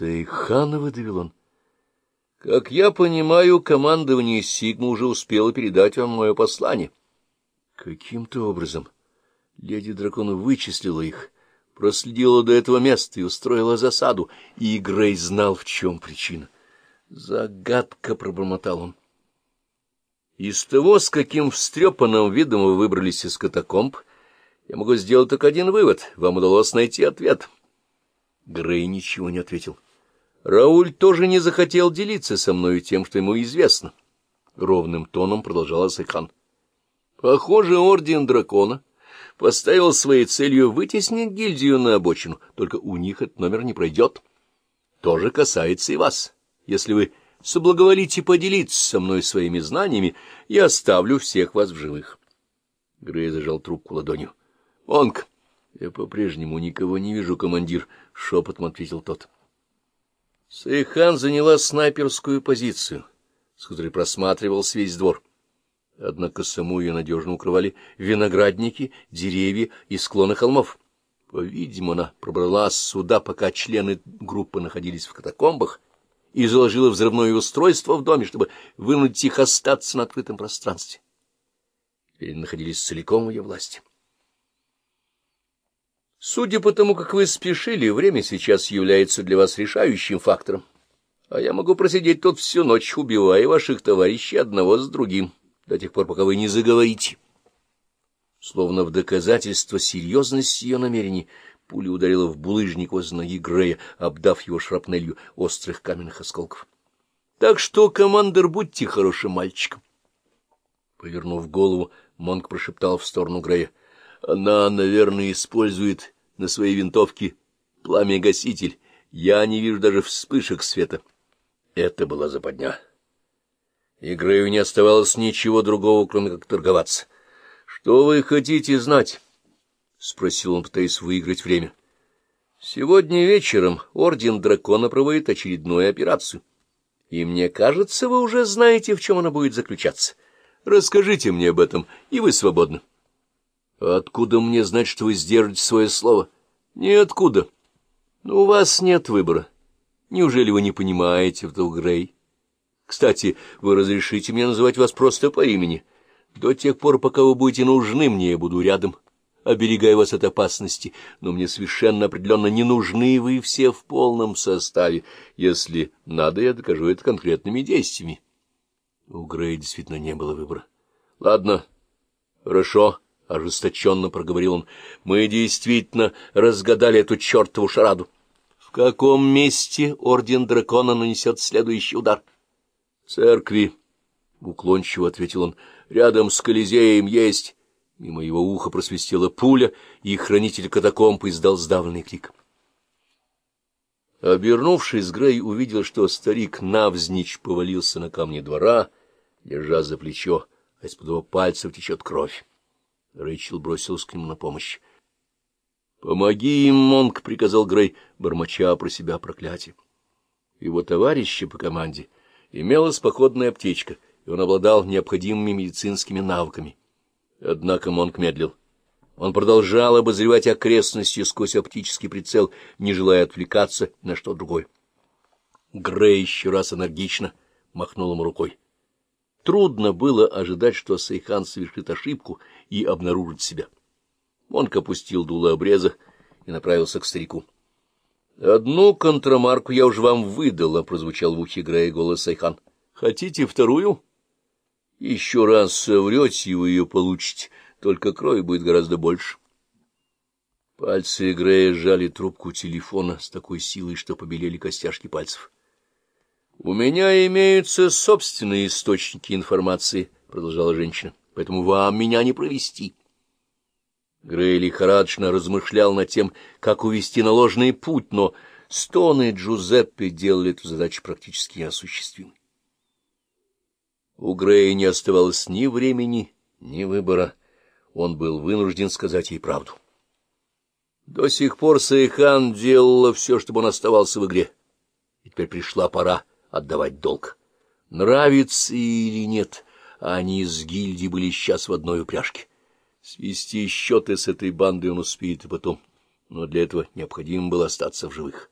Сейхан, — выдавил он. — Как я понимаю, командование Сигма уже успело передать вам мое послание. Каким-то образом леди дракона вычислила их, проследила до этого места и устроила засаду, и Грей знал, в чем причина. Загадка, — пробормотал он. Из того, с каким встрепанным видом вы выбрались из катакомб, я могу сделать только один вывод. Вам удалось найти ответ. Грей ничего не ответил. Рауль тоже не захотел делиться со мной тем, что ему известно. Ровным тоном продолжал Асайхан. Похоже, Орден Дракона поставил своей целью вытеснить гильдию на обочину, только у них этот номер не пройдет. То же касается и вас. Если вы соблаговолите поделиться со мной своими знаниями, я оставлю всех вас в живых. Грей зажал трубку ладонью. — Монк, я по-прежнему никого не вижу, командир, — шепотом ответил тот. Сайхан заняла снайперскую позицию, с которой просматривался весь двор. Однако саму ее надежно укрывали виноградники, деревья и склоны холмов. По-видимому, она пробралась сюда, пока члены группы находились в катакомбах, и заложила взрывное устройство в доме, чтобы вынудить их остаться на открытом пространстве. Теперь находились целиком в ее власти. Судя по тому, как вы спешили, время сейчас является для вас решающим фактором. А я могу просидеть тут всю ночь, убивая ваших товарищей одного с другим, до тех пор, пока вы не заговорите. Словно в доказательство серьезности ее намерений, пуля ударила в булыжник возле ноги Грея, обдав его шрапнелью острых каменных осколков. — Так что, командир, будьте хорошим мальчиком. Повернув голову, Монк прошептал в сторону Грея. Она, наверное, использует на своей винтовке пламя-гаситель. Я не вижу даже вспышек света. Это была западня. И Грею не оставалось ничего другого, кроме как торговаться. — Что вы хотите знать? — спросил он, пытаясь выиграть время. — Сегодня вечером Орден Дракона проводит очередную операцию. И мне кажется, вы уже знаете, в чем она будет заключаться. Расскажите мне об этом, и вы свободны. Откуда мне знать, что вы сдержите свое слово? Ниоткуда. Но у вас нет выбора. Неужели вы не понимаете, вдруг Грей? Кстати, вы разрешите мне называть вас просто по имени. До тех пор, пока вы будете нужны мне, я буду рядом, оберегая вас от опасности, но мне совершенно определенно не нужны вы все в полном составе. Если надо, я докажу это конкретными действиями. У Грея действительно не было выбора. — Ладно, хорошо. — ожесточенно проговорил он, — мы действительно разгадали эту чертову шараду. В каком месте Орден Дракона нанесет следующий удар? — Церкви, — уклончиво ответил он, — рядом с Колизеем есть... Мимо его уха просвистела пуля, и хранитель катакомб издал сдавленный крик. Обернувшись, Грей увидел, что старик навзничь повалился на камни двора, держа за плечо, а из-под его пальцев течет кровь. Рэйчел бросилась к нему на помощь. — Помоги им, Монк, — приказал Грей, бормоча про себя проклятие. Его товарища по команде имелась походная аптечка, и он обладал необходимыми медицинскими навыками. Однако Монк медлил. Он продолжал обозревать окрестности сквозь оптический прицел, не желая отвлекаться на что другое. Грей еще раз энергично махнул ему рукой. Трудно было ожидать, что Сайхан совершит ошибку и обнаружит себя. Монк опустил дуло обреза и направился к старику. — Одну контрамарку я уже вам выдала, — прозвучал в ухе Грея голос Сайхан. — Хотите вторую? — Еще раз соврете, и вы ее получите, только крови будет гораздо больше. Пальцы Грея сжали трубку телефона с такой силой, что побелели костяшки пальцев. У меня имеются собственные источники информации, — продолжала женщина, — поэтому вам меня не провести. Грей лихорадочно размышлял над тем, как увести на ложный путь, но стоны Джузеппе делали эту задачу практически неосуществимой. У Грея не оставалось ни времени, ни выбора. Он был вынужден сказать ей правду. До сих пор Сайхан делала все, чтобы он оставался в игре. И теперь пришла пора отдавать долг. Нравится или нет, они с Гильдией были сейчас в одной упряжке. Свести счеты с этой бандой он успеет и потом, но для этого необходимо было остаться в живых.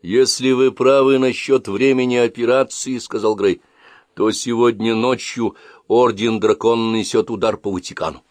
«Если вы правы насчет времени операции, — сказал Грей, — то сегодня ночью Орден Дракона несет удар по Ватикану.